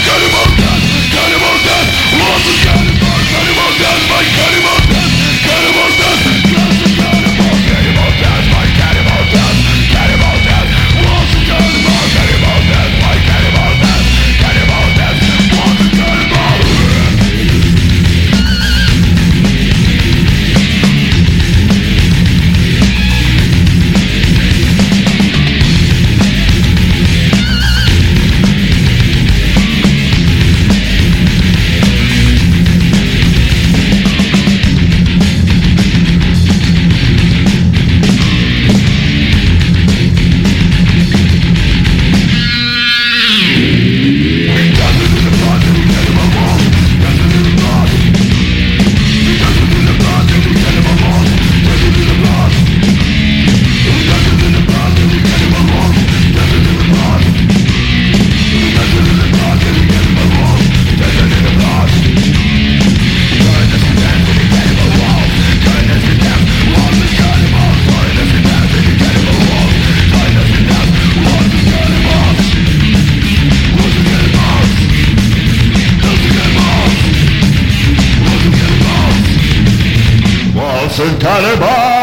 Cannibal death, cannibal death, once again and cannibals.